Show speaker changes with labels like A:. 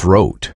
A: throat.